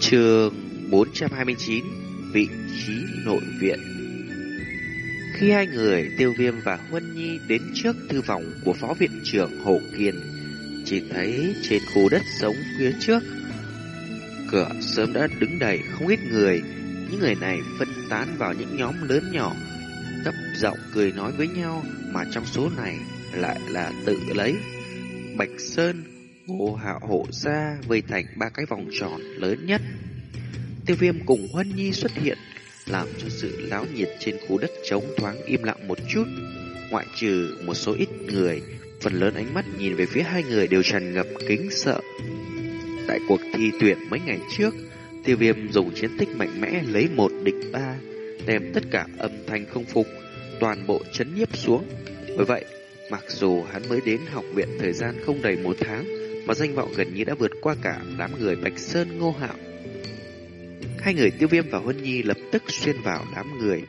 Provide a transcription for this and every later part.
Trường 429 Vị trí nội viện. Khi hai người, tiêu viêm và Huân Nhi, đến trước thư phòng của phó viện trưởng Hồ Kiên, Chỉ thấy trên khu đất sống phía trước, Cửa sớm đã đứng đầy không ít người. Những người này phân tán vào những nhóm lớn nhỏ, Thấp giọng cười nói với nhau, Mà trong số này lại là tự lấy. Bạch Sơn Ngô Hạo hộ ra vây thành ba cái vòng tròn lớn nhất. Tiêu viêm cùng Huân Nhi xuất hiện, làm cho sự láo nhiệt trên khu đất trống thoáng im lặng một chút. Ngoại trừ một số ít người, phần lớn ánh mắt nhìn về phía hai người đều tràn ngập kính sợ. Tại cuộc thi tuyển mấy ngày trước, tiêu viêm dùng chiến tích mạnh mẽ lấy một địch ba, đem tất cả âm thanh không phục, toàn bộ chấn nhiếp xuống. Bởi vậy, mặc dù hắn mới đến học viện thời gian không đầy một tháng, mà danh vọng gần như đã vượt qua cả đám người Bạch Sơn Ngô Hạo. Hai người Tiêu Viêm và Huân Nhi lập tức xuyên vào đám người,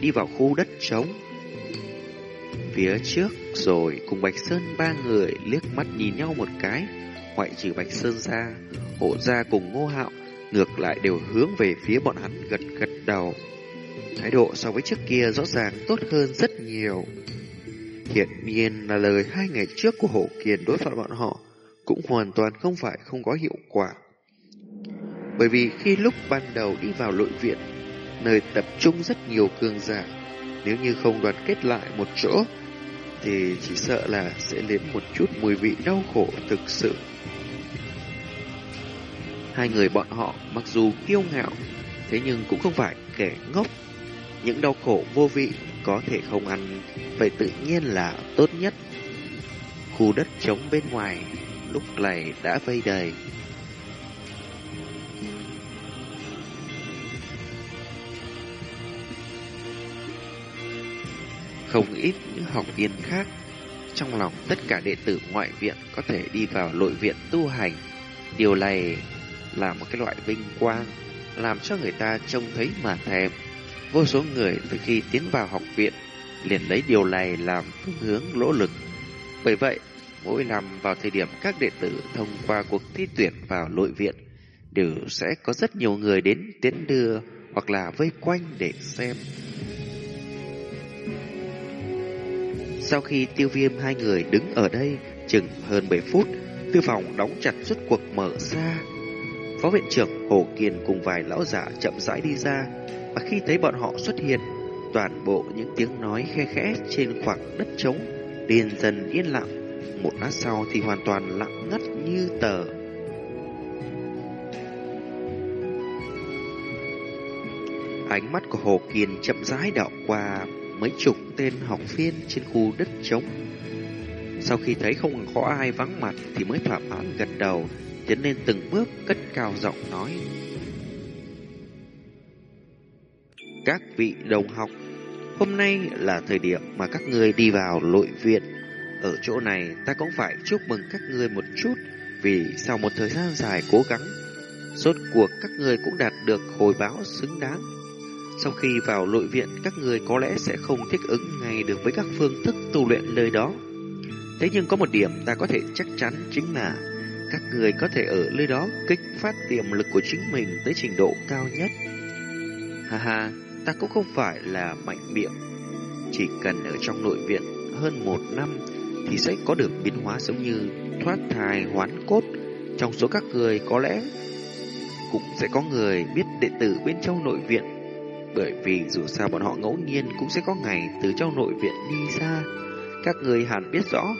đi vào khu đất trống. Phía trước rồi cùng Bạch Sơn ba người liếc mắt nhìn nhau một cái, ngoại trừ Bạch Sơn ra, hộ ra cùng Ngô Hạo, ngược lại đều hướng về phía bọn hắn gật gật đầu. Thái độ so với trước kia rõ ràng tốt hơn rất nhiều. Hiện nhiên là lời hai ngày trước của Hổ Kiền đối phận bọn họ cũng hoàn toàn không phải không có hiệu quả. Bởi vì khi lúc ban đầu đi vào nội viện, nơi tập trung rất nhiều cường giả, nếu như không đoàn kết lại một chỗ, thì chỉ sợ là sẽ nếm một chút mùi vị đau khổ thực sự. Hai người bọn họ mặc dù kiêu ngạo, thế nhưng cũng không phải kẻ ngốc. Những đau khổ vô vị có thể không ăn, vậy tự nhiên là tốt nhất. Khu đất trống bên ngoài lúc này đã vây đầy. Không ít những học viên khác, trong lòng tất cả đệ tử ngoại viện có thể đi vào nội viện tu hành. Điều này là một cái loại vinh quang, làm cho người ta trông thấy mà thèm. Vô số người từ khi tiến vào học viện liền lấy điều này làm phương hướng lỗ lực. Bởi vậy, Mỗi năm vào thời điểm các đệ tử thông qua cuộc thi tuyển vào nội viện, đều sẽ có rất nhiều người đến tiến đưa hoặc là vây quanh để xem. Sau khi tiêu viêm hai người đứng ở đây chừng hơn 7 phút, thư phòng đóng chặt suốt cuộc mở ra. Phó viện trưởng Hồ Kiền cùng vài lão giả chậm rãi đi ra, và khi thấy bọn họ xuất hiện, toàn bộ những tiếng nói khe khẽ trên khoảng đất trống liền dần yên lặng một lát sau thì hoàn toàn lặng ngắt như tờ. Ánh mắt của Hồ Kiên chậm rãi đảo qua mấy chục tên học viên trên khu đất trống. Sau khi thấy không có ai vắng mặt thì mới thỏa mãn gật đầu, tiến lên từng bước cất cao giọng nói. Các vị đồng học, hôm nay là thời điểm mà các người đi vào nội viện ở chỗ này ta cũng phải chúc mừng các ngươi một chút vì sau một thời gian dài cố gắng, rốt cuộc các ngươi cũng đạt được hồi báo xứng đáng. Sau khi vào nội viện, các ngươi có lẽ sẽ không thích ứng ngay được với các phương thức tu luyện nơi đó. Thế nhưng có một điểm ta có thể chắc chắn chính là các người có thể ở nơi đó kích phát tiềm lực của chính mình tới trình độ cao nhất. Ha ha, ta cũng không phải là mạnh miệng. Chỉ cần ở trong nội viện hơn một năm thì sẽ có được biến hóa giống như thoát thai hoán cốt. Trong số các người có lẽ cũng sẽ có người biết đệ tử bên trong nội viện. Bởi vì dù sao bọn họ ngẫu nhiên cũng sẽ có ngày từ trong nội viện đi ra. Các người hẳn biết rõ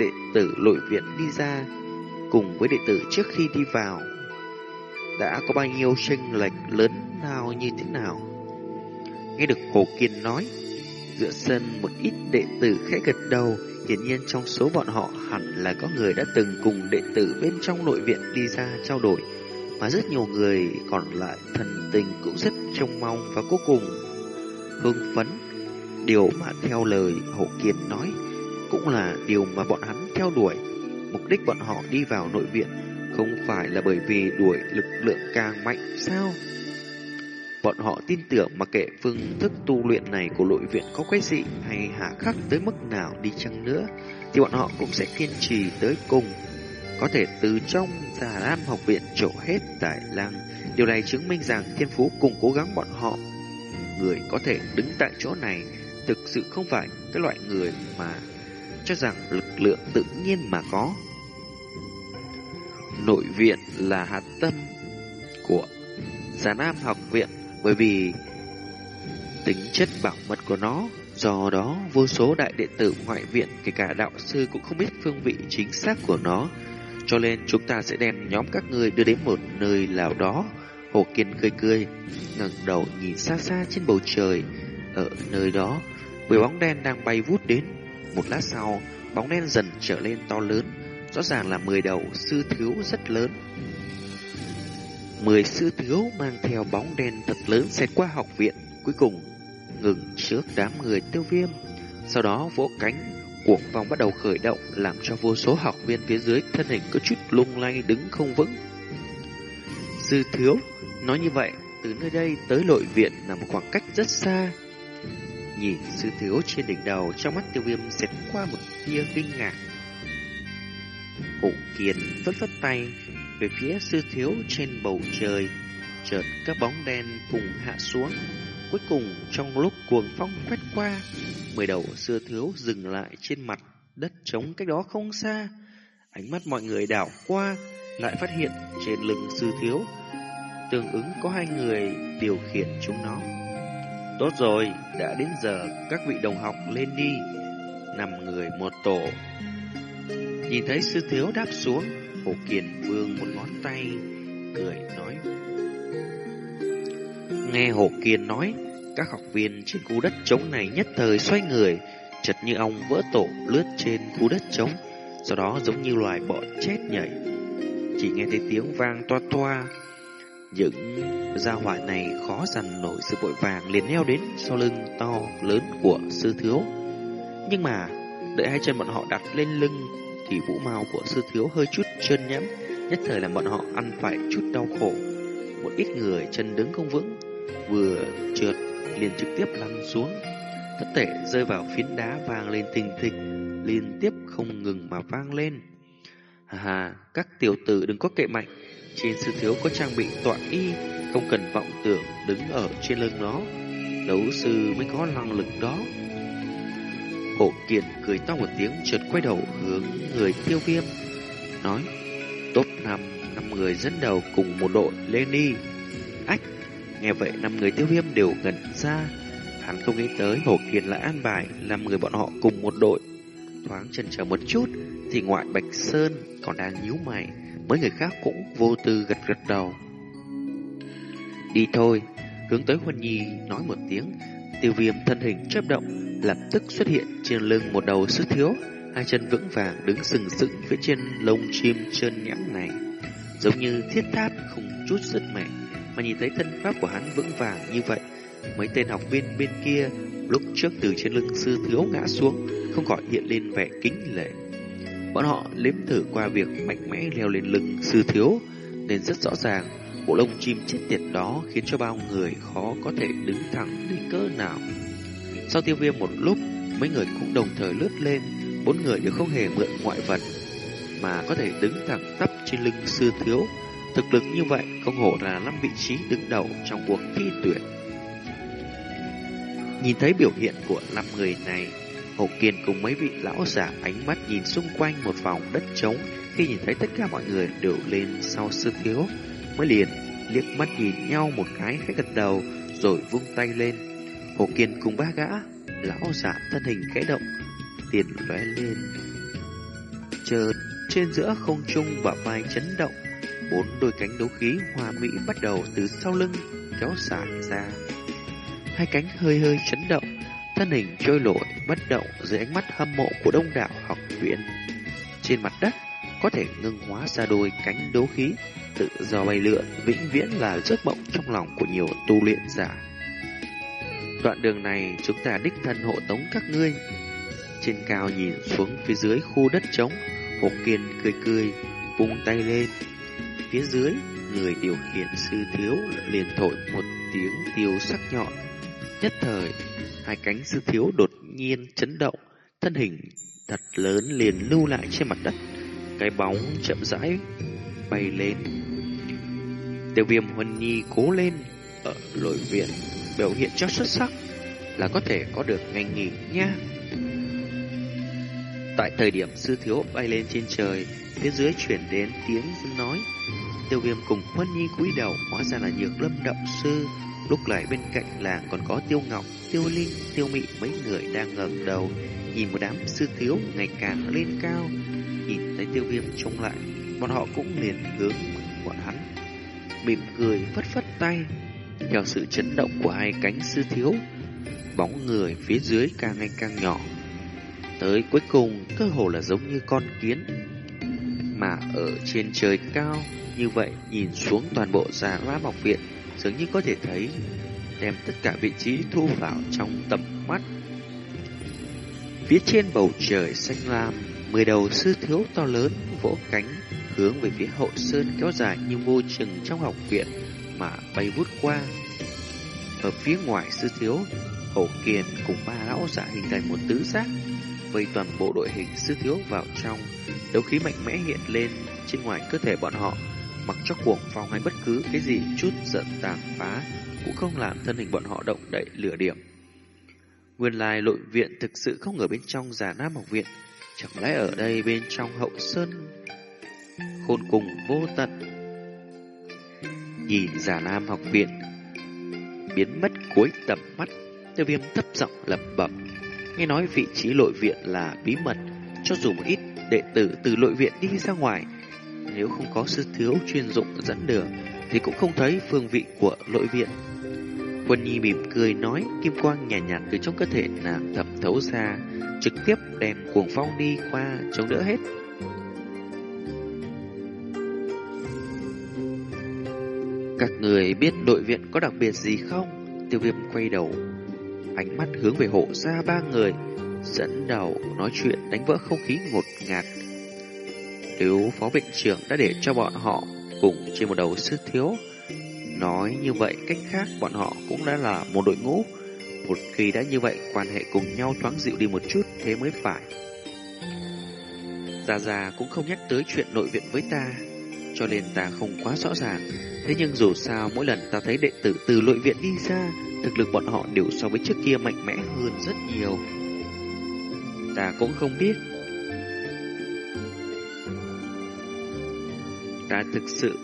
đệ tử nội viện đi ra cùng với đệ tử trước khi đi vào đã có bao nhiêu tranh lệch lớn nào như thế nào. Nghe được Hồ Kiên nói, dựa sân một ít đệ tử khẽ gật đầu, Hiển nhiên trong số bọn họ hẳn là có người đã từng cùng đệ tử bên trong nội viện đi ra trao đổi, mà rất nhiều người còn lại thần tình cũng rất trông mong và cuối cùng hưng phấn. Điều mà theo lời hậu kiền nói cũng là điều mà bọn hắn theo đuổi. Mục đích bọn họ đi vào nội viện không phải là bởi vì đuổi lực lượng càng mạnh sao? Bọn họ tin tưởng mặc kệ phương thức tu luyện này của nội viện có quái dị hay hạ khắc tới mức nào đi chăng nữa, thì bọn họ cũng sẽ kiên trì tới cùng. Có thể từ trong già lam học viện trổ hết tài năng, Điều này chứng minh rằng thiên phú cùng cố gắng bọn họ. Người có thể đứng tại chỗ này thực sự không phải cái loại người mà cho rằng lực lượng tự nhiên mà có. Nội viện là hạt tâm của Già Nam học viện bởi vì tính chất bảo mật của nó. Do đó, vô số đại đệ tử ngoại viện, kể cả đạo sư cũng không biết phương vị chính xác của nó. Cho nên chúng ta sẽ đem nhóm các người đưa đến một nơi nào đó. Hồ Kiên cười cười, ngẩng đầu nhìn xa xa trên bầu trời. Ở nơi đó, bầy bóng đen đang bay vút đến. Một lát sau, bóng đen dần trở lên to lớn, rõ ràng là mười đầu sư thiếu rất lớn. Mười sư thiếu mang theo bóng đen thật lớn xẹt qua học viện, cuối cùng ngừng trước đám người tiêu viêm. Sau đó vỗ cánh, cuộc vòng bắt đầu khởi động, làm cho vô số học viên phía dưới thân hình có chút lung lay đứng không vững. Sư thiếu, nói như vậy, từ nơi đây tới nội viện là một khoảng cách rất xa. Nhìn sư thiếu trên đỉnh đầu, trong mắt tiêu viêm xẹt qua một tia kinh ngạc. Hổ kiền vất vất tay về phía sư thiếu trên bầu trời, chợt các bóng đen cùng hạ xuống. Cuối cùng trong lúc cuồng phong quét qua, mười đầu sư thiếu dừng lại trên mặt đất trống cách đó không xa. Ánh mắt mọi người đảo qua, lại phát hiện trên lưng sư thiếu, tương ứng có hai người điều khiển chúng nó. Tốt rồi, đã đến giờ các vị đồng học lên đi. Năm người một tổ. Nhìn thấy sư thiếu đáp xuống, Hồ Kiền vương một ngón tay, cười nói. Nghe Hồ Kiền nói, các học viên trên khu đất trống này nhất thời xoay người, chật như ong vỡ tổ lướt trên khu đất trống, sau đó giống như loài bọ chết nhảy. Chỉ nghe thấy tiếng vang toa toa, những gia hỏa này khó dằn nổi sự vội vàng liền leo đến sau lưng to lớn của sư thiếu. Nhưng mà, đợi hai chân bọn họ đặt lên lưng thì vũ mao của sư thiếu hơi chút chân nhẫm, nhất thời làm bọn họ ăn phải chút đau khổ. Một ít người chân đứng không vững, vừa trượt liền trực tiếp lăn xuống, thất thể rơi vào phiến đá vang lên thình thịch, liên tiếp không ngừng mà vang lên. Hà hà, các tiểu tử đừng có kệ mạnh, trên sư thiếu có trang bị tọa y, không cần vọng tưởng đứng ở trên lưng nó. Đấu sư mới có năng lực đó. Hổ Kiệt cười to một tiếng chợt quay đầu hướng người tiêu viêm. Nói, top 5, năm người dẫn đầu cùng một đội lên đi. Ách, nghe vậy năm người tiêu viêm đều ngẩn ra. Hắn không nghĩ tới Hổ Kiệt lại an bài năm người bọn họ cùng một đội. Thoáng chần chờ một chút thì ngoại Bạch Sơn còn đang nhíu mày. Mấy người khác cũng vô tư gật gật đầu. Đi thôi, hướng tới Huân Nhi nói một tiếng, tiêu viêm thân hình chớp động, lập tức xuất hiện trên lưng một đầu sư thiếu, hai chân vững vàng đứng sừng sững phía trên lông chim trơn nhẵn này, giống như thiết tháp không chút sức mẻ. Mà nhìn thấy thân pháp của hắn vững vàng như vậy, mấy tên học viên bên kia lúc trước từ trên lưng sư thiếu ngã xuống, không khỏi hiện lên vẻ kính lệ. Bọn họ liếm thử qua việc mạnh mẽ leo lên lưng sư thiếu, nên rất rõ ràng bộ lông chim chết tiệt đó khiến cho bao người khó có thể đứng thẳng đến cỡ nào. Sau tiêu viêm một lúc, mấy người cũng đồng thời lướt lên, bốn người đều không hề mượn ngoại vật, mà có thể đứng thẳng tắp trên lưng sư thiếu. Thực lực như vậy không hổ là năm vị trí đứng đầu trong cuộc thi tuyển. Nhìn thấy biểu hiện của năm người này, Hồ Kiên cùng mấy vị lão giả ánh mắt nhìn xung quanh một vòng đất trống khi nhìn thấy tất cả mọi người đều lên sau sư thiếu, mới liền liếc mắt nhìn nhau một cái khẽ gật đầu rồi vung tay lên. Hồ Kiên cùng ba gã, lão giả thân hình khẽ động, tiền lóe lên. Chợt trên giữa không trung và vai chấn động, bốn đôi cánh đấu khí hòa mỹ bắt đầu từ sau lưng kéo sải ra. Hai cánh hơi hơi chấn động, thân hình trôi nổi bất động dưới ánh mắt hâm mộ của đông đảo học viện. Trên mặt đất có thể ngưng hóa ra đôi cánh đấu khí tự do bay lượn vĩnh viễn là giấc mộng trong lòng của nhiều tu luyện giả. Đoạn đường này chúng ta đích thân hộ tống các ngươi. Trên cao nhìn xuống phía dưới khu đất trống, Hồ Kiên cười cười, vung tay lên. Phía dưới, người điều khiển sư thiếu liền thổi một tiếng tiêu sắc nhọn. Nhất thời, hai cánh sư thiếu đột nhiên chấn động, thân hình thật lớn liền lưu lại trên mặt đất. Cái bóng chậm rãi bay lên. Tiêu viêm Huân Nhi cố lên ở lội viện, biểu hiện cho xuất sắc là có thể có được ngày nghỉ nha. Tại thời điểm sư thiếu bay lên trên trời, phía dưới chuyển đến tiếng nói. Tiêu viêm cùng Huân Nhi cúi đầu hóa ra là nhược lâm động sư. Lúc này bên cạnh làng còn có tiêu ngọc, tiêu linh, tiêu mị mấy người đang ngẩng đầu, nhìn một đám sư thiếu ngày càng lên cao. Thấy tiêu viêm trông lại, bọn họ cũng liền hướng bọn hắn. Mỉm cười phất phất tay, theo sự chấn động của hai cánh sư thiếu, bóng người phía dưới càng ngày càng nhỏ. Tới cuối cùng, cơ hồ là giống như con kiến. Mà ở trên trời cao, như vậy nhìn xuống toàn bộ già la học viện, dường như có thể thấy, đem tất cả vị trí thu vào trong tầm mắt. Phía trên bầu trời xanh lam, mười đầu sư thiếu to lớn vỗ cánh hướng về phía hậu sơn kéo dài như vô chừng trong học viện mà bay vút qua. Ở phía ngoài sư thiếu, hậu kiền cùng ba lão giả hình thành một tứ giác, vây toàn bộ đội hình sư thiếu vào trong, đấu khí mạnh mẽ hiện lên trên ngoài cơ thể bọn họ, mặc cho cuồng phong hay bất cứ cái gì chút giận tàn phá cũng không làm thân hình bọn họ động đậy lửa điểm. Nguyên lai nội viện thực sự không ở bên trong giả nam học viện, chẳng lẽ ở đây bên trong hậu sơn khôn cùng vô tận. Nhìn giả nam học viện biến mất cuối tầm mắt, tiêu viêm thấp giọng lẩm bẩm. Nghe nói vị trí lội viện là bí mật, cho dù một ít đệ tử từ lội viện đi ra ngoài, nếu không có sư thiếu chuyên dụng dẫn đường, thì cũng không thấy phương vị của lội viện. Quân Nhi mỉm cười nói, kim quang nhàn nhạt, nhạt từ trong cơ thể nàng thẩm thấu ra, trực tiếp đem cuồng phong đi qua, chống đỡ hết. Các người biết đội viện có đặc biệt gì không? Tiêu viêm quay đầu, ánh mắt hướng về hộ ra ba người, dẫn đầu nói chuyện đánh vỡ không khí ngột ngạt. Nếu phó viện trưởng đã để cho bọn họ cùng trên một đầu sư thiếu, nói như vậy cách khác bọn họ cũng đã là một đội ngũ. Một khi đã như vậy, quan hệ cùng nhau thoáng dịu đi một chút thế mới phải. Già già cũng không nhắc tới chuyện nội viện với ta, cho nên ta không quá rõ ràng. Thế nhưng dù sao mỗi lần ta thấy đệ tử từ nội viện đi ra, thực lực bọn họ đều so với trước kia mạnh mẽ hơn rất nhiều. Ta cũng không biết. Ta thực sự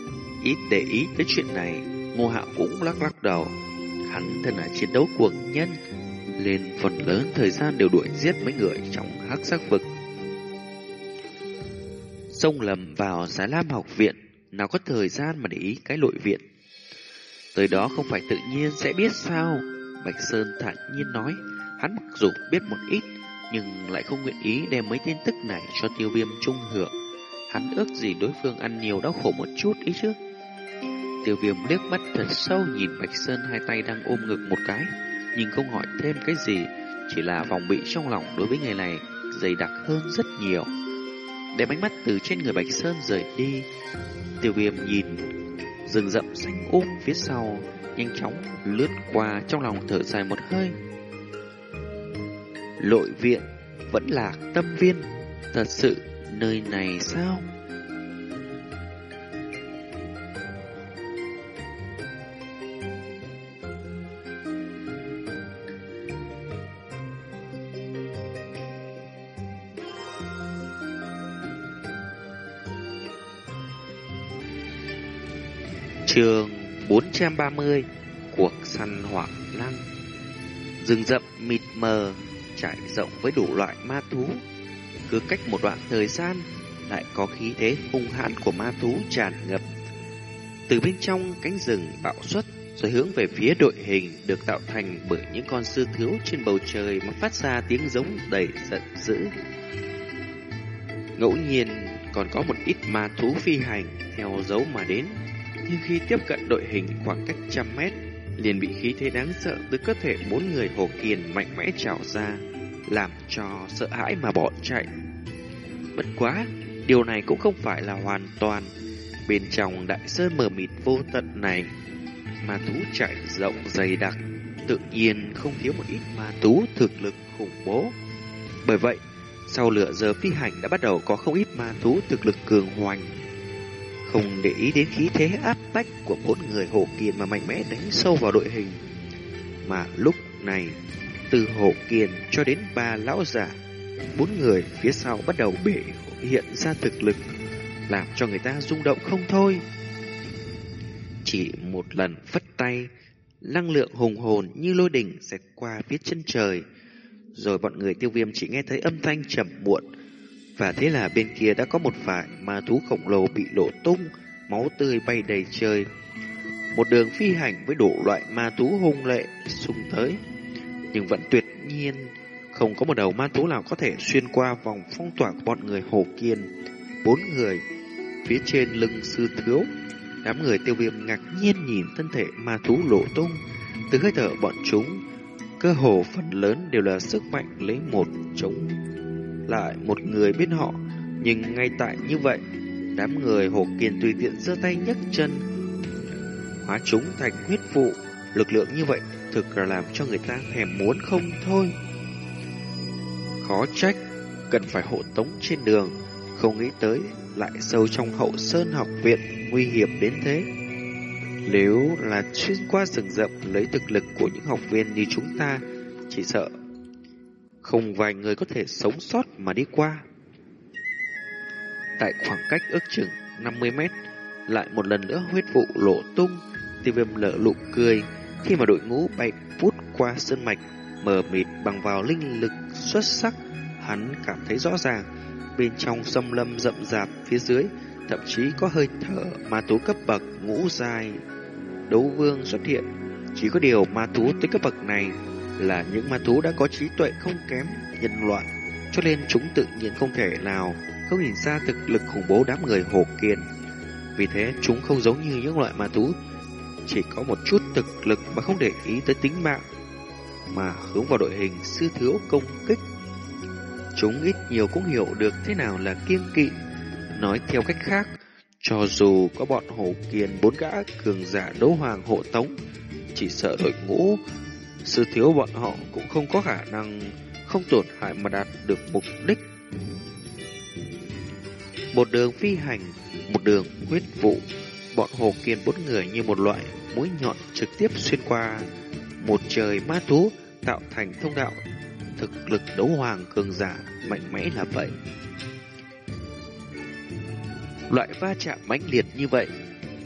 ít để ý tới chuyện này, Ngô Hạo cũng lắc lắc đầu. Hắn thân là chiến đấu cuồng nhân, nên phần lớn thời gian đều đuổi giết mấy người trong hắc sắc vực. Xông lầm vào Giá Lam học viện, nào có thời gian mà để ý cái nội viện. Tới đó không phải tự nhiên sẽ biết sao. Bạch Sơn thản nhiên nói, hắn mặc dù biết một ít, nhưng lại không nguyện ý đem mấy tin tức này cho tiêu viêm trung hưởng. Hắn ước gì đối phương ăn nhiều đau khổ một chút ý chứ. Tiêu viêm liếc mắt thật sâu nhìn Bạch Sơn hai tay đang ôm ngực một cái, nhưng không hỏi thêm cái gì, chỉ là vòng bị trong lòng đối với người này dày đặc hơn rất nhiều. Đem ánh mắt từ trên người Bạch Sơn rời đi, tiêu viêm nhìn rừng rậm xanh ôm um phía sau, nhanh chóng lướt qua trong lòng thở dài một hơi. Lội viện vẫn là tâm viên, thật sự nơi này sao? Trường 430 Cuộc săn hỏa lăng. Rừng rậm mịt mờ, Trải rộng với đủ loại ma thú. Cứ cách một đoạn thời gian, Lại có khí thế hung hãn của ma thú tràn ngập. Từ bên trong cánh rừng bạo xuất, Rồi hướng về phía đội hình Được tạo thành bởi những con sư thiếu trên bầu trời Mà phát ra tiếng giống đầy giận dữ. Ngẫu nhiên, còn có một ít ma thú phi hành Theo dấu mà đến nhưng khi tiếp cận đội hình khoảng cách trăm mét, liền bị khí thế đáng sợ từ cơ thể bốn người hồ kiền mạnh mẽ trào ra, làm cho sợ hãi mà bỏ chạy. Bất quá, điều này cũng không phải là hoàn toàn. Bên trong đại sơn mờ mịt vô tận này, ma thú chạy rộng dày đặc, tự nhiên không thiếu một ít ma thú thực lực khủng bố. Bởi vậy, sau lửa giờ phi hành đã bắt đầu có không ít ma thú thực lực cường hoành không để ý đến khí thế áp bách của bốn người Hồ Kiền mà mạnh mẽ đánh sâu vào đội hình. Mà lúc này, từ Hồ Kiền cho đến ba lão giả, bốn người phía sau bắt đầu bể hiện ra thực lực, làm cho người ta rung động không thôi. Chỉ một lần phất tay, năng lượng hùng hồn như lôi đỉnh sẽ qua phía chân trời, rồi bọn người tiêu viêm chỉ nghe thấy âm thanh trầm muộn, và thế là bên kia đã có một vài ma thú khổng lồ bị đổ tung, máu tươi bay đầy trời. Một đường phi hành với đủ loại ma thú hung lệ xung tới, nhưng vẫn tuyệt nhiên không có một đầu ma thú nào có thể xuyên qua vòng phong tỏa của bọn người Hồ Kiên. Bốn người phía trên lưng sư thiếu, đám người tiêu viêm ngạc nhiên nhìn thân thể ma thú lộ tung, từ hơi thở bọn chúng, cơ hồ phần lớn đều là sức mạnh lấy một chống lại một người bên họ. Nhưng ngay tại như vậy, đám người Hồ Kiền tùy tiện giơ tay nhấc chân, hóa chúng thành huyết vụ. Lực lượng như vậy thực là làm cho người ta thèm muốn không thôi. Khó trách, cần phải hộ tống trên đường, không nghĩ tới lại sâu trong hậu sơn học viện nguy hiểm đến thế. Nếu là xuyên qua rừng rậm lấy thực lực của những học viên như chúng ta, chỉ sợ không vài người có thể sống sót mà đi qua. Tại khoảng cách ước chừng 50 mét, lại một lần nữa huyết vụ lộ tung, tiêu viêm lở lụ cười khi mà đội ngũ bay vút qua sơn mạch, mờ mịt bằng vào linh lực xuất sắc. Hắn cảm thấy rõ ràng, bên trong sâm lâm rậm rạp phía dưới, thậm chí có hơi thở ma thú cấp bậc ngũ dài đấu vương xuất hiện. Chỉ có điều ma thú tới cấp bậc này là những ma thú đã có trí tuệ không kém nhân loại, cho nên chúng tự nhiên không thể nào không nhìn ra thực lực khủng bố đám người hồ kiền. Vì thế chúng không giống như những loại ma thú chỉ có một chút thực lực mà không để ý tới tính mạng mà hướng vào đội hình sư thiếu công kích. Chúng ít nhiều cũng hiểu được thế nào là kiêng kỵ. Nói theo cách khác, cho dù có bọn hồ kiền bốn gã cường giả đấu hoàng hộ tống, chỉ sợ đội ngũ sư thiếu bọn họ cũng không có khả năng không tổn hại mà đạt được mục đích. Một đường phi hành, một đường huyết vụ, bọn hồ kiên bốn người như một loại mũi nhọn trực tiếp xuyên qua một trời ma thú tạo thành thông đạo thực lực đấu hoàng cường giả mạnh mẽ là vậy. Loại va chạm mãnh liệt như vậy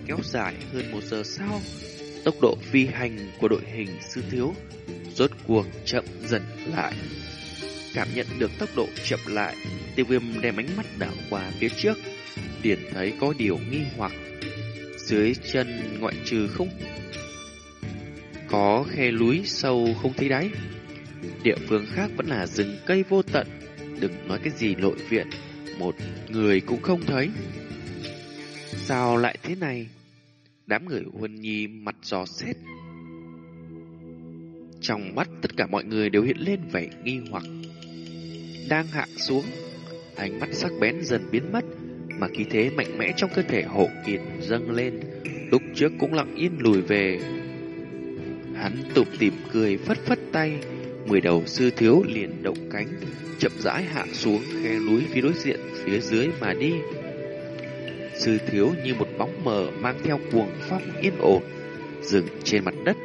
kéo dài hơn một giờ sau Tốc độ phi hành của đội hình sư thiếu rốt cuộc chậm dần lại. Cảm nhận được tốc độ chậm lại, tiêu viêm đem ánh mắt đảo qua phía trước, liền thấy có điều nghi hoặc. Dưới chân ngoại trừ không có khe núi sâu không thấy đáy. Địa phương khác vẫn là rừng cây vô tận, đừng nói cái gì nội viện, một người cũng không thấy. Sao lại thế này? Đám người Huân Nhi mặt giò xét. Trong mắt tất cả mọi người đều hiện lên vẻ nghi hoặc. Đang hạ xuống, ánh mắt sắc bén dần biến mất, mà khí thế mạnh mẽ trong cơ thể hộ kiệt dâng lên, lúc trước cũng lặng yên lùi về. Hắn tục tìm cười phất phất tay, mười đầu sư thiếu liền động cánh, chậm rãi hạ xuống khe núi phía đối diện phía dưới mà đi. Sư thiếu như một bóng mờ mang theo cuồng phong yên ổn, dừng trên mặt đất.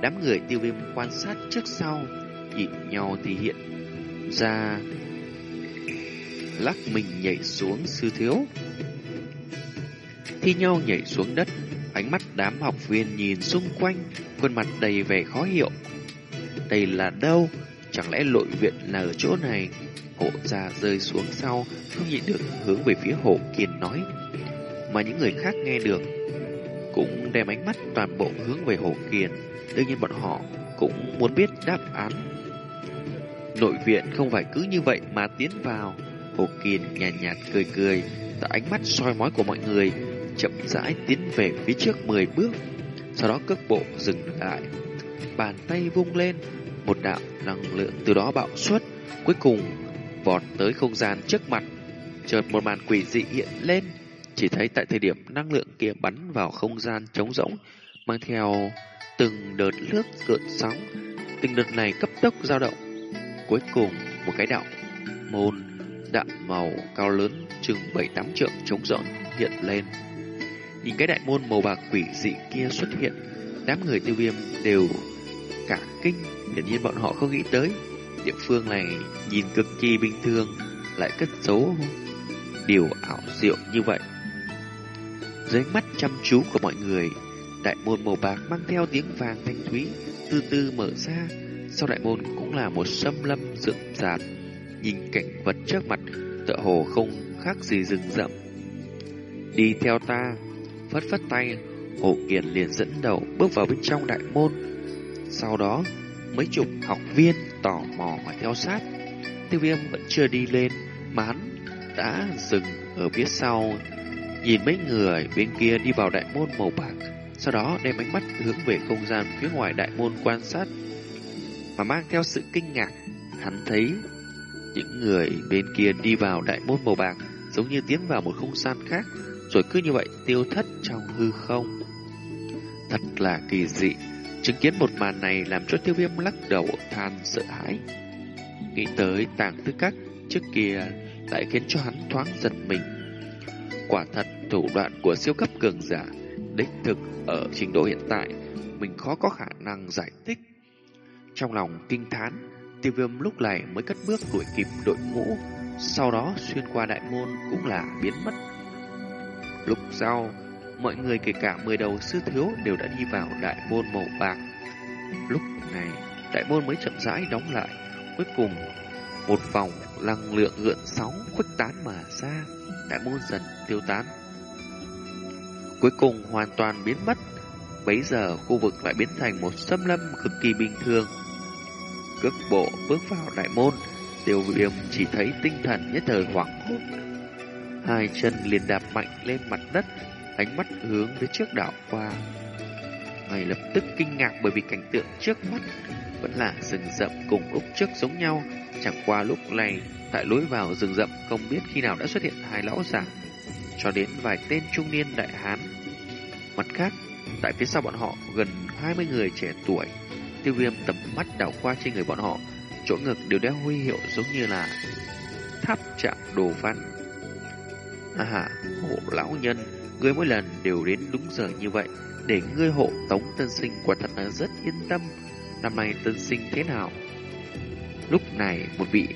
Đám người tiêu viêm quan sát trước sau, nhìn nhau thì hiện ra lắc mình nhảy xuống sư thiếu. Thi nhau nhảy xuống đất, ánh mắt đám học viên nhìn xung quanh, khuôn mặt đầy vẻ khó hiểu. Đây là đâu? Chẳng lẽ lội viện là ở chỗ này? Hộ già rơi xuống sau, không nhịn được hướng về phía hộ kiền nói mà những người khác nghe được cũng đem ánh mắt toàn bộ hướng về Hồ Kiền. Đương nhiên bọn họ cũng muốn biết đáp án. Nội viện không phải cứ như vậy mà tiến vào. Hồ Kiền nhàn nhạt, nhạt cười cười, tại ánh mắt soi mói của mọi người, chậm rãi tiến về phía trước 10 bước. Sau đó cước bộ dừng lại. Bàn tay vung lên, một đạo năng lượng từ đó bạo xuất, cuối cùng vọt tới không gian trước mặt. Chợt một màn quỷ dị hiện lên, chỉ thấy tại thời điểm năng lượng kia bắn vào không gian trống rỗng, mang theo từng đợt nước cợn sóng, từng đợt này cấp tốc dao động. Cuối cùng, một cái đạo môn đạm màu cao lớn chừng bảy tám trượng trống rỗng hiện lên. Nhìn cái đại môn màu bạc quỷ dị kia xuất hiện, đám người tiêu viêm đều cả kinh, hiển nhiên bọn họ không nghĩ tới. Địa phương này nhìn cực kỳ bình thường, lại cất giấu điều ảo diệu như vậy. Dưới mắt chăm chú của mọi người, đại môn màu bạc mang theo tiếng vàng thanh thúy, từ từ mở ra. Sau đại môn cũng là một sâm lâm rậm rạp, nhìn cảnh vật trước mặt, tựa hồ không khác gì rừng rậm. Đi theo ta, phất phất tay, Hồ Kiền liền dẫn đầu bước vào bên trong đại môn. Sau đó, mấy chục học viên tò mò mà theo sát. Tiêu viêm vẫn chưa đi lên, mà hắn đã dừng ở phía sau. Nhìn mấy người bên kia đi vào đại môn màu bạc, sau đó đem ánh mắt hướng về không gian phía ngoài đại môn quan sát. Mà mang theo sự kinh ngạc, hắn thấy những người bên kia đi vào đại môn màu bạc giống như tiến vào một không gian khác, rồi cứ như vậy tiêu thất trong hư không. Thật là kỳ dị, chứng kiến một màn này làm cho tiêu viêm lắc đầu than sợ hãi. Nghĩ tới tàng tư cách trước kia lại khiến cho hắn thoáng giật mình. Quả thật thủ đoạn của siêu cấp cường giả đích thực ở trình độ hiện tại mình khó có khả năng giải thích. Trong lòng kinh thán, tiêu viêm lúc này mới cất bước đuổi kịp đội ngũ, sau đó xuyên qua đại môn cũng là biến mất. Lúc sau, mọi người kể cả mười đầu sư thiếu đều đã đi vào đại môn màu bạc. Lúc này, đại môn mới chậm rãi đóng lại, cuối cùng một vòng năng lượng gợn sóng khuếch tán mà ra, đại môn dần tiêu tán. Cuối cùng hoàn toàn biến mất, bấy giờ khu vực lại biến thành một xâm lâm cực kỳ bình thường. Cước bộ bước vào đại môn, tiêu viêm chỉ thấy tinh thần nhất thời hoảng hốt. Hai chân liền đạp mạnh lên mặt đất, ánh mắt hướng phía trước đảo qua. Ngay lập tức kinh ngạc bởi vì cảnh tượng trước mắt vẫn là rừng rậm cùng lúc trước giống nhau, chẳng qua lúc này tại lối vào rừng rậm không biết khi nào đã xuất hiện hai lão giả, cho đến vài tên trung niên đại hán. Mặt khác, tại phía sau bọn họ gần 20 người trẻ tuổi, tiêu viêm tầm mắt đảo qua trên người bọn họ, chỗ ngực đều đeo huy hiệu giống như là tháp chạm đồ văn. À hà, hộ lão nhân, người mỗi lần đều đến đúng giờ như vậy, để ngươi hộ tống tân sinh quả thật là rất yên tâm. Năm nay tân sinh thế nào? Lúc này, một vị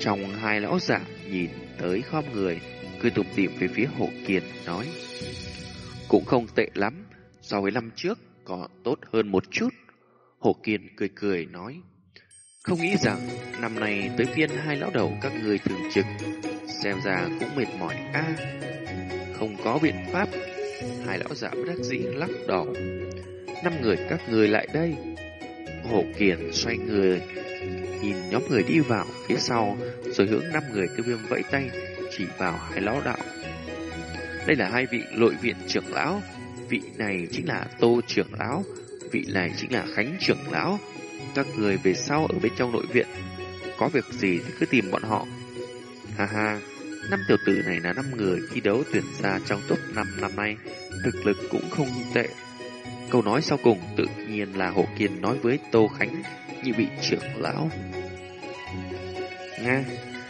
trong hai lão giả nhìn tới khom người, cười tụm tỉm về phía Hồ Kiền nói. Cũng không tệ lắm, so với năm trước có tốt hơn một chút. Hồ Kiền cười cười nói. Không nghĩ rằng năm nay tới phiên hai lão đầu các người thường trực, xem ra cũng mệt mỏi a. không có biện pháp, hai lão giả bất đắc dĩ lắc đầu. Năm người các người lại đây. hổ Kiền xoay người, nhìn nhóm người đi vào phía sau, rồi hướng năm người tiêu viêm vẫy tay, chỉ vào hai lão đạo. Đây là hai vị nội viện trưởng lão, vị này chính là Tô trưởng lão, vị này chính là Khánh trưởng lão. Các người về sau ở bên trong nội viện, có việc gì thì cứ tìm bọn họ. Ha ha, năm tiểu tử này là năm người thi đấu tuyển ra trong top 5 năm nay, thực lực cũng không tệ. Câu nói sau cùng tự nhiên là Hộ Kiên nói với Tô Khánh, như vị trưởng lão. Nga,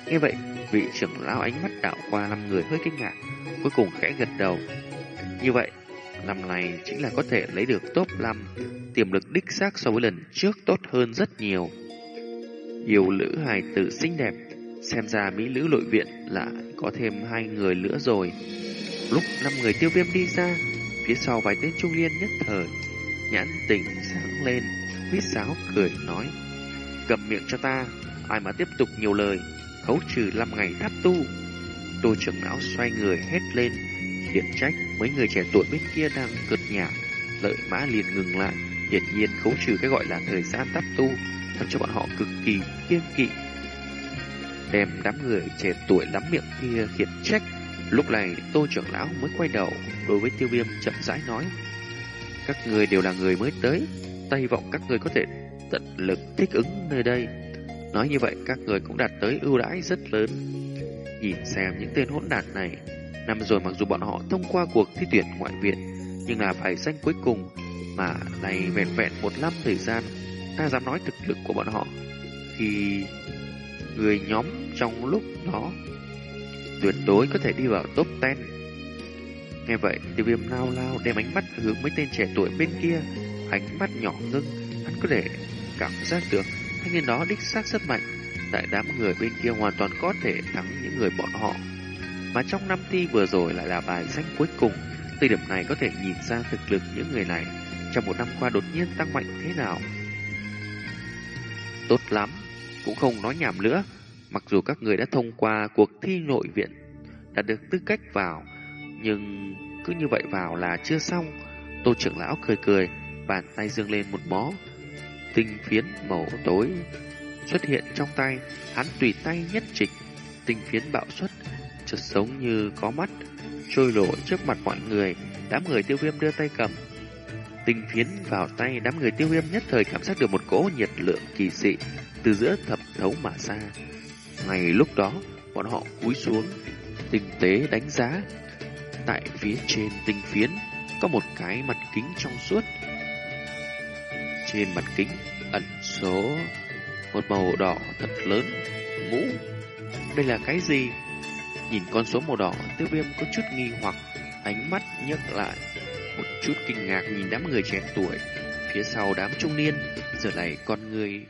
nghe vậy, vị trưởng lão ánh mắt đảo qua năm người hơi kinh ngạc, cuối cùng khẽ gật đầu. Như vậy, năm này chính là có thể lấy được top 5, tiềm lực đích xác so với lần trước tốt hơn rất nhiều. Yêu lữ hài tử xinh đẹp, xem ra mỹ lữ nội viện lại có thêm hai người nữa rồi. Lúc năm người tiêu viêm đi ra, phía sau vài tên trung liên nhất thời, nhãn tình sáng lên, huyết sáo cười nói. Cầm miệng cho ta, ai mà tiếp tục nhiều lời, khấu trừ năm ngày tháp tu. Tô trưởng lão xoay người hét lên, khiển trách mấy người trẻ tuổi bên kia đang cực nhả, lợi mã liền ngừng lại, hiển nhiên khấu trừ cái gọi là thời gian tháp tu, làm cho bọn họ cực kỳ kiêng kỵ. Đem đám người trẻ tuổi lắm miệng kia khiển trách, lúc này tô trưởng lão mới quay đầu đối với tiêu viêm chậm rãi nói. Các người đều là người mới tới, ta hy vọng các người có thể tận lực thích ứng nơi đây. Nói như vậy các người cũng đạt tới ưu đãi rất lớn. Nhìn xem những tên hỗn đản này, năm rồi mặc dù bọn họ thông qua cuộc thi tuyển ngoại viện, nhưng là phải danh cuối cùng, mà này vẹn vẹn một năm thời gian, ta dám nói thực lực của bọn họ. Khi người nhóm trong lúc đó tuyệt đối có thể đi vào top 10. Nghe vậy, tiêu viêm lao lao đem ánh mắt hướng mấy tên trẻ tuổi bên kia. Ánh mắt nhỏ ngưng, hắn có thể cảm giác được thanh niên đó đích xác rất mạnh. Tại đám người bên kia hoàn toàn có thể thắng những người bọn họ. Mà trong năm thi vừa rồi lại là bài danh cuối cùng. Từ điểm này có thể nhìn ra thực lực những người này trong một năm qua đột nhiên tăng mạnh thế nào. Tốt lắm, cũng không nói nhảm nữa. Mặc dù các người đã thông qua cuộc thi nội viện, đã được tư cách vào, nhưng cứ như vậy vào là chưa xong. Tô trưởng lão cười cười, bàn tay dương lên một bó. Tinh phiến màu tối xuất hiện trong tay, hắn tùy tay nhất trịch. Tinh phiến bạo xuất, chợt sống như có mắt, trôi nổi trước mặt mọi người. Đám người tiêu viêm đưa tay cầm. Tinh phiến vào tay, đám người tiêu viêm nhất thời cảm giác được một cỗ nhiệt lượng kỳ dị từ giữa thập thấu mà ra. Ngay lúc đó, bọn họ cúi xuống, tinh tế đánh giá. Tại phía trên tinh phiến có một cái mặt kính trong suốt. Trên mặt kính ẩn số một màu đỏ thật lớn, mũ. Đây là cái gì? Nhìn con số màu đỏ, tiêu viêm có chút nghi hoặc, ánh mắt nhấc lại. Một chút kinh ngạc nhìn đám người trẻ tuổi, phía sau đám trung niên, giờ này con người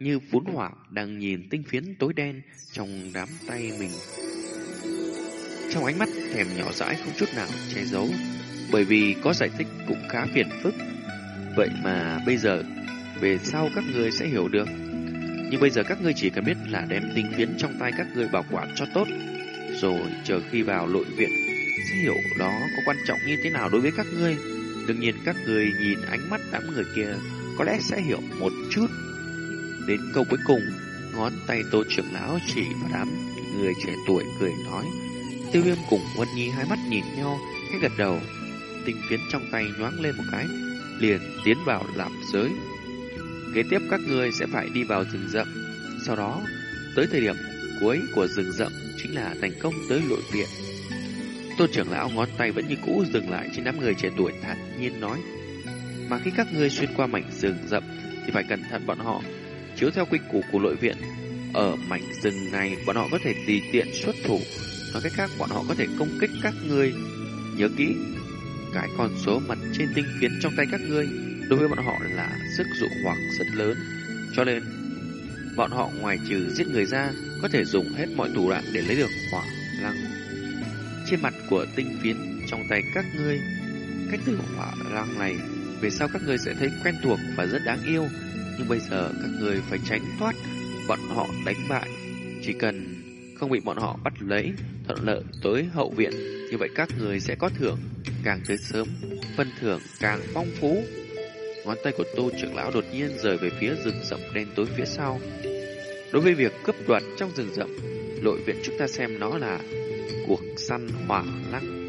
như vốn hỏa đang nhìn tinh phiến tối đen trong đám tay mình. Trong ánh mắt thèm nhỏ dãi không chút nào che giấu, bởi vì có giải thích cũng khá phiền phức. Vậy mà bây giờ, về sau các người sẽ hiểu được. Nhưng bây giờ các ngươi chỉ cần biết là đem tinh phiến trong tay các ngươi bảo quản cho tốt, rồi chờ khi vào nội viện hiểu đó có quan trọng như thế nào đối với các ngươi. Đương nhiên các người nhìn ánh mắt đám người kia có lẽ sẽ hiểu một chút. Đến câu cuối cùng, ngón tay tô trưởng lão chỉ vào đám người trẻ tuổi cười nói. Tiêu viêm cùng quân Nhi hai mắt nhìn nhau, cái gật đầu. Tinh phiến trong tay nhoáng lên một cái, liền tiến vào lạp giới. Kế tiếp các người sẽ phải đi vào rừng rậm. Sau đó, tới thời điểm cuối của rừng rậm chính là thành công tới nội viện tôn trưởng lão ngón tay vẫn như cũ dừng lại trên đám người trẻ tuổi thản nhiên nói. Mà khi các ngươi xuyên qua mảnh rừng rậm thì phải cẩn thận bọn họ. Chiếu theo quy củ của nội viện, ở mảnh rừng này bọn họ có thể tùy tiện xuất thủ. Nói cách khác bọn họ có thể công kích các ngươi. Nhớ kỹ, cái con số mặt trên tinh phiến trong tay các ngươi đối với bọn họ là sức dụ hoặc rất lớn. Cho nên, bọn họ ngoài trừ giết người ra, có thể dùng hết mọi thủ đoạn để lấy được hỏa lăng. Trên mặt của tinh phiến trong tay các ngươi, cách từ hỏa lang này, về sau các ngươi sẽ thấy quen thuộc và rất đáng yêu. Nhưng bây giờ các ngươi phải tránh thoát bọn họ đánh bại. Chỉ cần không bị bọn họ bắt lấy, thuận lợi tới hậu viện, như vậy các người sẽ có thưởng càng tới sớm, phân thưởng càng phong phú. Ngón tay của Tô trưởng lão đột nhiên rời về phía rừng rậm đen tối phía sau. Đối với việc cướp đoạt trong rừng rậm, nội viện chúng ta xem nó là cuộc săn hỏa lăng.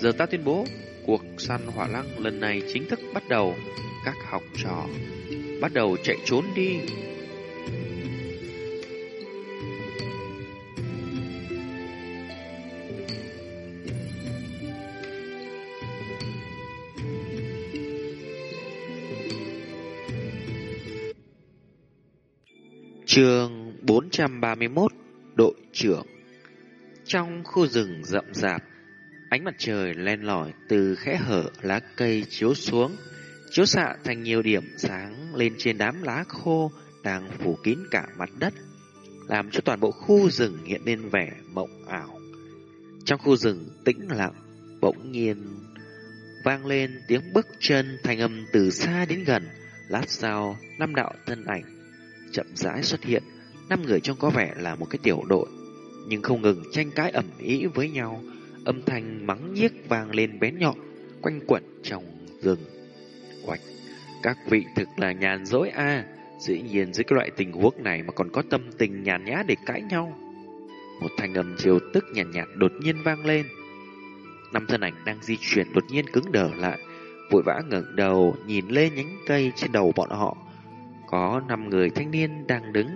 Giờ ta tuyên bố, cuộc săn hỏa lăng lần này chính thức bắt đầu. Các học trò bắt đầu chạy trốn đi. Trường 431 Đội trưởng trong khu rừng rậm rạp Ánh mặt trời len lỏi từ khẽ hở lá cây chiếu xuống Chiếu xạ thành nhiều điểm sáng lên trên đám lá khô đang phủ kín cả mặt đất Làm cho toàn bộ khu rừng hiện lên vẻ mộng ảo. Trong khu rừng tĩnh lặng Bỗng nhiên vang lên tiếng bước chân thành âm từ xa đến gần. Lát sau, năm đạo thân ảnh chậm rãi xuất hiện. Năm người trông có vẻ là một cái tiểu đội, nhưng không ngừng tranh cãi ẩm ý với nhau. Âm thanh mắng nhiếc vang lên bén nhọn, quanh quẩn trong rừng. Quạch, các vị thực là nhàn dối a Dĩ nhiên dưới cái loại tình huống này mà còn có tâm tình nhàn nhã để cãi nhau. Một thanh âm chiều tức nhàn nhạt, nhạt đột nhiên vang lên. Năm thân ảnh đang di chuyển đột nhiên cứng đờ lại, vội vã ngẩng đầu nhìn lên nhánh cây trên đầu bọn họ. Có năm người thanh niên đang đứng,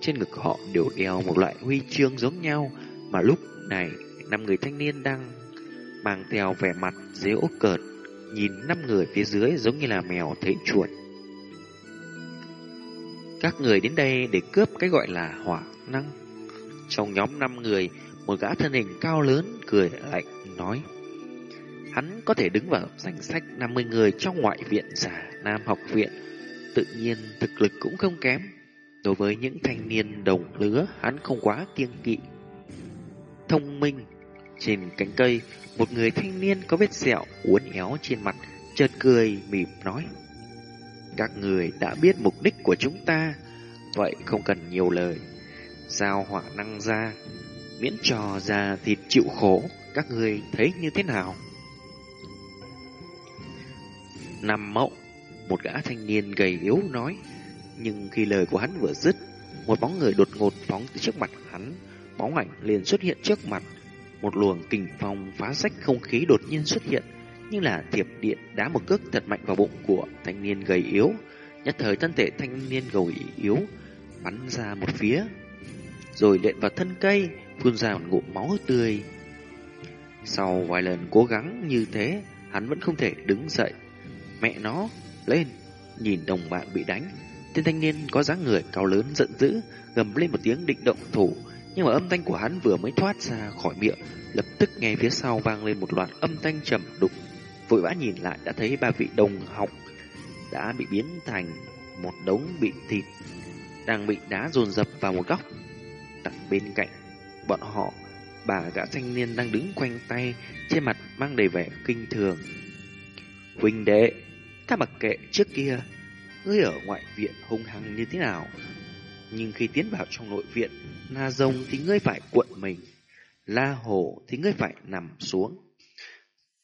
trên ngực họ đều đeo một loại huy chương giống nhau, mà lúc này năm người thanh niên đang mang theo vẻ mặt dễu cợt, nhìn năm người phía dưới giống như là mèo thấy chuột. Các người đến đây để cướp cái gọi là hỏa năng. Trong nhóm năm người, một gã thân hình cao lớn cười lạnh nói. hắn có thể đứng vào danh sách 50 người trong ngoại viện giả Nam học viện. Tự nhiên thực lực cũng không kém. Đối với những thanh niên đồng lứa, hắn không quá kiêng kỵ. Thông minh, trên cánh cây, một người thanh niên có vết sẹo uốn éo trên mặt, chợt cười mỉm nói. Các người đã biết mục đích của chúng ta, vậy không cần nhiều lời. Giao hỏa năng ra, miễn trò ra thịt chịu khổ, các người thấy như thế nào? nằm mậu, một gã thanh niên gầy yếu nói, nhưng khi lời của hắn vừa dứt, một bóng người đột ngột phóng tới trước mặt hắn, bóng ảnh liền xuất hiện trước mặt, một luồng kình phong phá rách không khí đột nhiên xuất hiện, như là thiệp điện đá một cước thật mạnh vào bụng của thanh niên gầy yếu. Nhất thời thân thể thanh niên gầy yếu bắn ra một phía, rồi lện vào thân cây, phun ra một ngụm máu tươi. Sau vài lần cố gắng như thế, hắn vẫn không thể đứng dậy. Mẹ nó, lên, nhìn đồng bạn bị đánh. Tên thanh niên có dáng người cao lớn giận dữ, gầm lên một tiếng định động thủ, nhưng mà âm thanh của hắn vừa mới thoát ra khỏi miệng, lập tức nghe phía sau vang lên một loạt âm thanh trầm đục. Vội vã nhìn lại đã thấy ba vị đồng học đã bị biến thành một đống bị thịt, đang bị đá dồn dập vào một góc. Đặt bên cạnh bọn họ, bà gã thanh niên đang đứng quanh tay, trên mặt mang đầy vẻ kinh thường. Huynh đệ, ta mặc kệ trước kia, ngươi ở ngoại viện hung hăng như thế nào, nhưng khi tiến vào trong nội viện, La Rồng thì ngươi phải cuộn mình, La Hổ thì ngươi phải nằm xuống.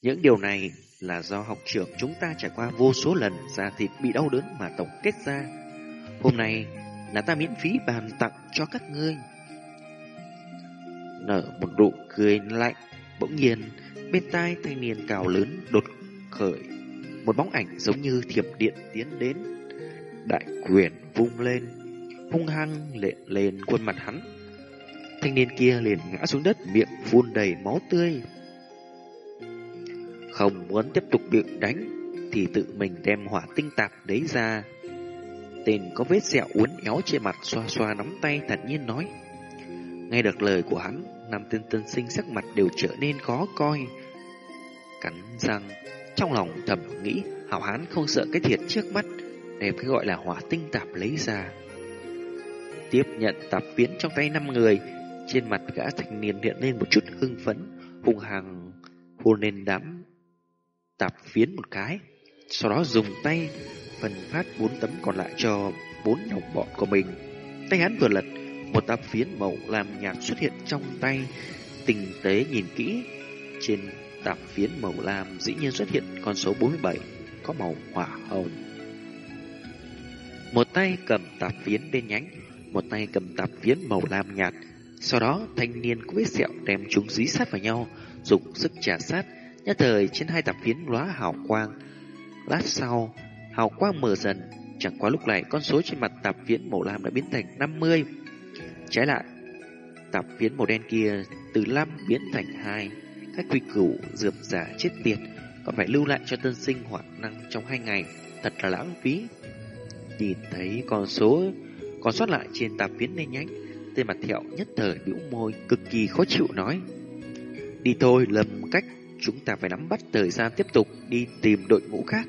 Những điều này là do học trưởng chúng ta trải qua vô số lần ra thịt bị đau đớn mà tổng kết ra. Hôm nay là ta miễn phí bàn tặng cho các ngươi. Nở một nụ cười lạnh, bỗng nhiên bên tai thanh niên cao lớn đột khởi. Một bóng ảnh giống như thiểm điện tiến đến. Đại quyền vung lên, hung hăng lệ lên khuôn mặt hắn. Thanh niên kia liền ngã xuống đất miệng phun đầy máu tươi. Không muốn tiếp tục bị đánh thì tự mình đem hỏa tinh tạp đấy ra. Tên có vết sẹo uốn éo trên mặt xoa xoa nắm tay thật nhiên nói. Nghe được lời của hắn, năm tên tân sinh sắc mặt đều trở nên khó coi. Cắn răng, trong lòng thầm nghĩ hảo hán không sợ cái thiệt trước mắt, đem cái gọi là hỏa tinh tạp lấy ra. Tiếp nhận tạp phiến trong tay năm người, trên mặt gã thanh niên hiện lên một chút hưng phấn, hung hăng hôn lên đám tạp phiến một cái. Sau đó dùng tay phân phát bốn tấm còn lại cho bốn đồng bọn của mình. Tay hắn vừa lật, một tạp phiến màu làm nhạt xuất hiện trong tay. Tinh tế nhìn kỹ, trên tạp phiến màu lam dĩ nhiên xuất hiện con số 47, có màu hỏa hồng. Một tay cầm tạp phiến đen nhánh, một tay cầm tạp phiến màu lam nhạt. Sau đó, thanh niên có vết sẹo đem chúng dí sát vào nhau, dùng sức trả sát, nhất thời trên hai tạp phiến lóa hào quang. Lát sau, hào quang mở dần, chẳng qua lúc này con số trên mặt tạp phiến màu lam đã biến thành 50. Trái lại, tạp phiến màu đen kia từ 5 biến thành 2. Các quy cửu dược giả chết tiệt còn phải lưu lại cho tân sinh hoạt năng trong hai ngày, thật là lãng phí. Nhìn thấy con số còn sót lại trên tạp phiến lên nhánh, tên mặt thẹo nhất thời bĩu môi cực kỳ khó chịu nói. Đi thôi, lầm cách, chúng ta phải nắm bắt thời gian tiếp tục đi tìm đội ngũ khác.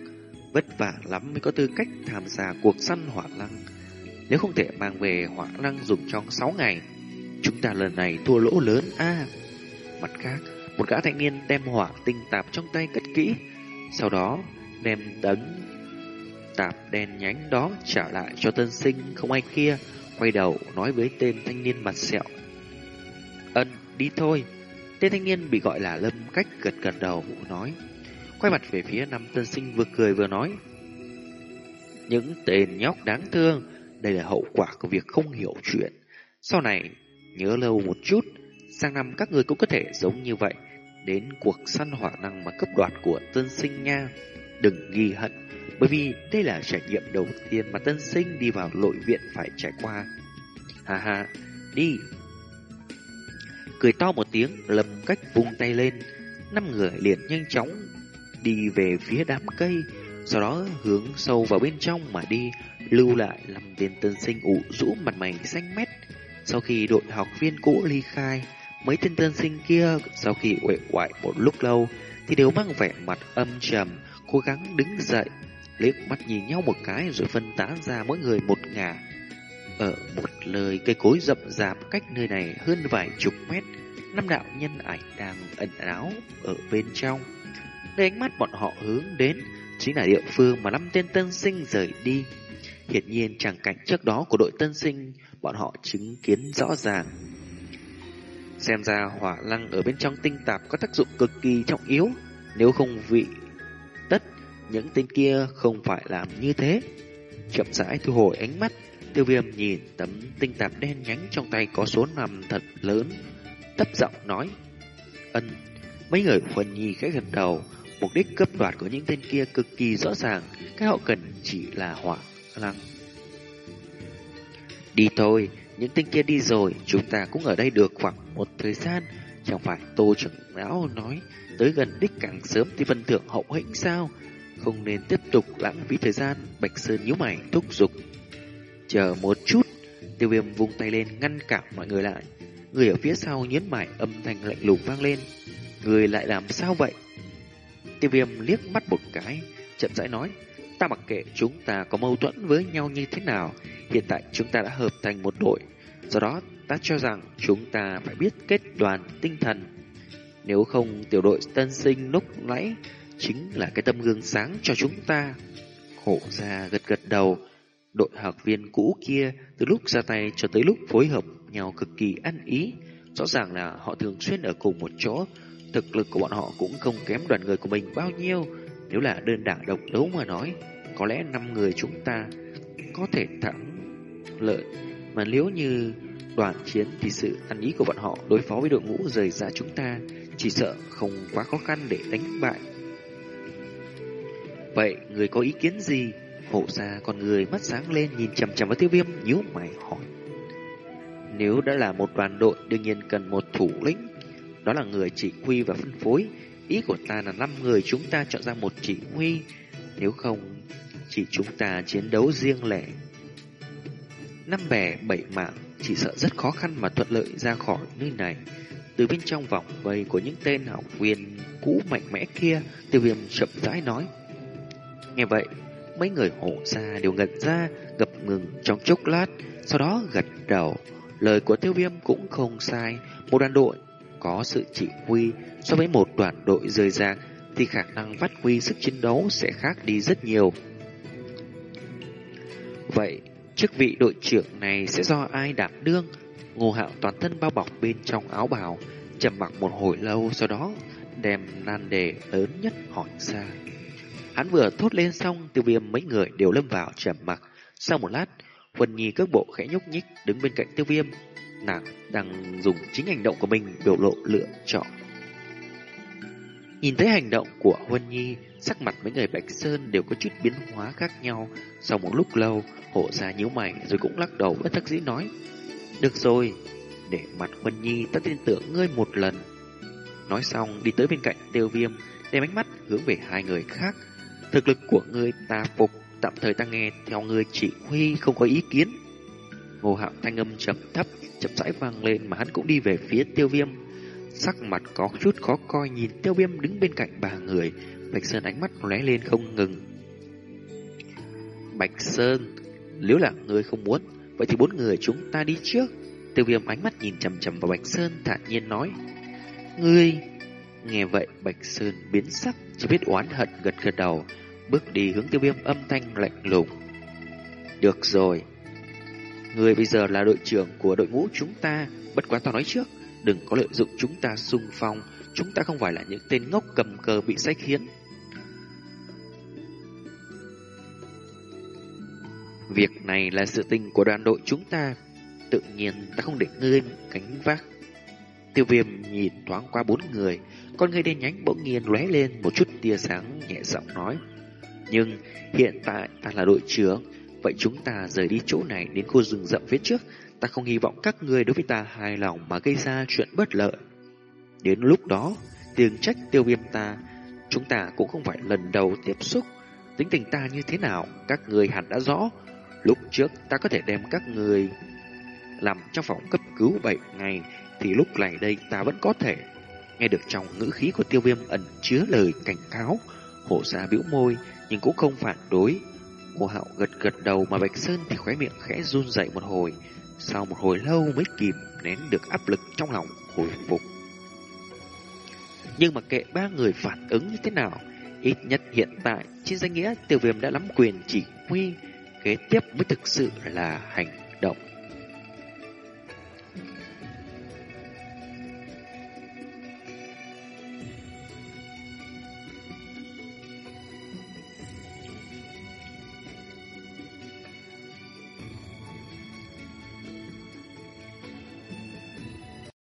Vất vả lắm mới có tư cách tham gia cuộc săn hỏa lăng. Nếu không thể mang về hỏa lăng dùng trong 6 ngày, chúng ta lần này thua lỗ lớn a. mặt khác, một gã thanh niên đem hỏa tinh tạp trong tay cất kỹ, sau đó đem tấn tạp đen nhánh đó trả lại cho tân sinh không ai kia, quay đầu nói với tên thanh niên mặt sẹo. Ân, đi thôi. Tên thanh niên bị gọi là lâm cách gật gật đầu nói. Quay mặt về phía năm tân sinh vừa cười vừa nói. Những tên nhóc đáng thương, đây là hậu quả của việc không hiểu chuyện. Sau này, nhớ lâu một chút, sang năm các người cũng có thể giống như vậy, đến cuộc săn hỏa năng mà cấp đoạt của tân sinh nha. Đừng ghi hận, bởi vì đây là trải nghiệm đầu tiên mà tân sinh đi vào nội viện phải trải qua. Ha ha, đi! Cười to một tiếng, lầm cách vung tay lên, năm người liền nhanh chóng đi về phía đám cây, sau đó hướng sâu vào bên trong mà đi, lưu lại làm tên tân sinh ủ rũ mặt mày xanh mét. Sau khi đội học viên cũ ly khai, mấy tên tân sinh kia sau khi uể oải một lúc lâu, thì đều mang vẻ mặt âm trầm, cố gắng đứng dậy, liếc mắt nhìn nhau một cái rồi phân tán ra mỗi người một ngả. Ở một lời cây cối rậm rạp cách nơi này hơn vài chục mét, năm đạo nhân ảnh đang ẩn áo ở bên trong. Nơi ánh mắt bọn họ hướng đến chính là địa phương mà năm tên tân sinh rời đi. Hiển nhiên chẳng cảnh trước đó của đội tân sinh bọn họ chứng kiến rõ ràng. Xem ra hỏa lăng ở bên trong tinh tạp có tác dụng cực kỳ trọng yếu, nếu không vị những tên kia không phải làm như thế. Chậm rãi thu hồi ánh mắt, tiêu viêm nhìn tấm tinh tạp đen nhánh trong tay có số nằm thật lớn, thấp giọng nói. Ân, mấy người phần nhi khẽ gật đầu, mục đích cướp đoạt của những tên kia cực kỳ rõ ràng, cái họ cần chỉ là hỏa lăng. Đi thôi, những tên kia đi rồi, chúng ta cũng ở đây được khoảng một thời gian. Chẳng phải Tô trưởng lão nói tới gần đích càng sớm thì phần thưởng hậu hĩnh sao? Không nên tiếp tục lãng phí thời gian, Bạch Sơn nhíu mày thúc giục. Chờ một chút, tiêu viêm vung tay lên ngăn cản mọi người lại. Người ở phía sau nhấn mày âm thanh lạnh lùng vang lên. Người lại làm sao vậy? Tiêu viêm liếc mắt một cái, chậm rãi nói. Ta mặc kệ chúng ta có mâu thuẫn với nhau như thế nào, hiện tại chúng ta đã hợp thành một đội. Do đó, ta cho rằng chúng ta phải biết kết đoàn tinh thần. Nếu không, tiểu đội tân sinh lúc nãy chính là cái tâm gương sáng cho chúng ta. Khổ ra gật gật đầu, đội học viên cũ kia từ lúc ra tay cho tới lúc phối hợp nhau cực kỳ ăn ý. Rõ ràng là họ thường xuyên ở cùng một chỗ, thực lực của bọn họ cũng không kém đoàn người của mình bao nhiêu. Nếu là đơn đảng độc đấu mà nói, có lẽ năm người chúng ta có thể thắng lợi. Mà nếu như đoàn chiến thì sự ăn ý của bọn họ đối phó với đội ngũ rời ra chúng ta chỉ sợ không quá khó khăn để đánh bại. Vậy, người có ý kiến gì? Hổ ra con người mắt sáng lên nhìn chằm chằm vào tiêu viêm nhíu mày hỏi. Nếu đã là một đoàn đội đương nhiên cần một thủ lĩnh, đó là người chỉ huy và phân phối. Ý của ta là năm người chúng ta chọn ra một chỉ huy, nếu không chỉ chúng ta chiến đấu riêng lẻ. Năm bè bảy mạng chỉ sợ rất khó khăn mà thuận lợi ra khỏi nơi này. Từ bên trong vòng vây của những tên học viên cũ mạnh mẽ kia, tiêu viêm chậm rãi nói. Nghe vậy, mấy người hộ xa đều ngẩn ra, ngập ngừng trong chốc lát, sau đó gật đầu. Lời của tiêu viêm cũng không sai, một đoàn đội có sự chỉ huy so với một đoàn đội rời rạc thì khả năng phát huy sức chiến đấu sẽ khác đi rất nhiều. Vậy, chức vị đội trưởng này sẽ do ai đảm đương? Ngô Hạo toàn thân bao bọc bên trong áo bào, trầm mặc một hồi lâu sau đó đem nan đề lớn nhất hỏi ra. Hắn vừa thốt lên xong, tiêu viêm mấy người đều lâm vào trầm mặc. Sau một lát, Huân Nhi cước bộ khẽ nhúc nhích đứng bên cạnh tiêu viêm. Nàng đang dùng chính hành động của mình biểu lộ lựa chọn. Nhìn thấy hành động của Huân Nhi, sắc mặt mấy người Bạch Sơn đều có chút biến hóa khác nhau. Sau một lúc lâu, hộ ra nhíu mày rồi cũng lắc đầu bất thắc dĩ nói. Được rồi, để mặt Huân Nhi ta tin tưởng ngươi một lần. Nói xong đi tới bên cạnh tiêu viêm, đem ánh mắt hướng về hai người khác. Thực lực của ngươi ta phục, tạm thời ta nghe theo ngươi chỉ huy không có ý kiến. Ngô hạo thanh âm chậm thấp, chậm rãi vang lên mà hắn cũng đi về phía tiêu viêm. Sắc mặt có chút khó coi nhìn tiêu viêm đứng bên cạnh ba người, Bạch Sơn ánh mắt lóe lên không ngừng. Bạch Sơn, nếu là ngươi không muốn, vậy thì bốn người chúng ta đi trước. Tiêu viêm ánh mắt nhìn chầm chầm vào Bạch Sơn thản nhiên nói. Ngươi... Nghe vậy Bạch Sơn biến sắc, chỉ biết oán hận gật gật đầu, bước đi hướng tiêu viêm âm thanh lạnh lùng. Được rồi, người bây giờ là đội trưởng của đội ngũ chúng ta, bất quá tao nói trước, đừng có lợi dụng chúng ta xung phong, chúng ta không phải là những tên ngốc cầm cờ bị sách hiến Việc này là sự tình của đoàn đội chúng ta, tự nhiên ta không để ngươi cánh vác. Tiêu viêm nhìn thoáng qua bốn người, con người đen nhánh bỗng nhiên lóe lên một chút tia sáng nhẹ giọng nói. Nhưng hiện tại ta là đội trưởng, vậy chúng ta rời đi chỗ này đến khu rừng rậm phía trước. Ta không hy vọng các người đối với ta hài lòng mà gây ra chuyện bất lợi. Đến lúc đó, tiền trách tiêu viêm ta, chúng ta cũng không phải lần đầu tiếp xúc. Tính tình ta như thế nào, các người hẳn đã rõ. Lúc trước ta có thể đem các người làm trong phòng cấp cứu 7 ngày, thì lúc này đây ta vẫn có thể Nghe được trong ngữ khí của tiêu viêm ẩn chứa lời cảnh cáo, hổ ra bĩu môi nhưng cũng không phản đối. Ngô hạo gật gật đầu mà Bạch Sơn thì khóe miệng khẽ run dậy một hồi. Sau một hồi lâu mới kìm nén được áp lực trong lòng hồi phục. Nhưng mà kệ ba người phản ứng như thế nào, ít nhất hiện tại trên danh nghĩa tiêu viêm đã nắm quyền chỉ huy, kế tiếp mới thực sự là hành động.